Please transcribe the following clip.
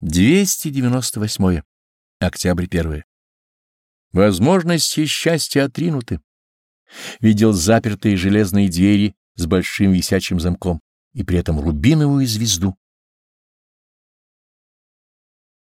298. Октябрь 1. Возможности счастья отринуты. Видел запертые железные двери с большим висячим замком и при этом рубиновую звезду.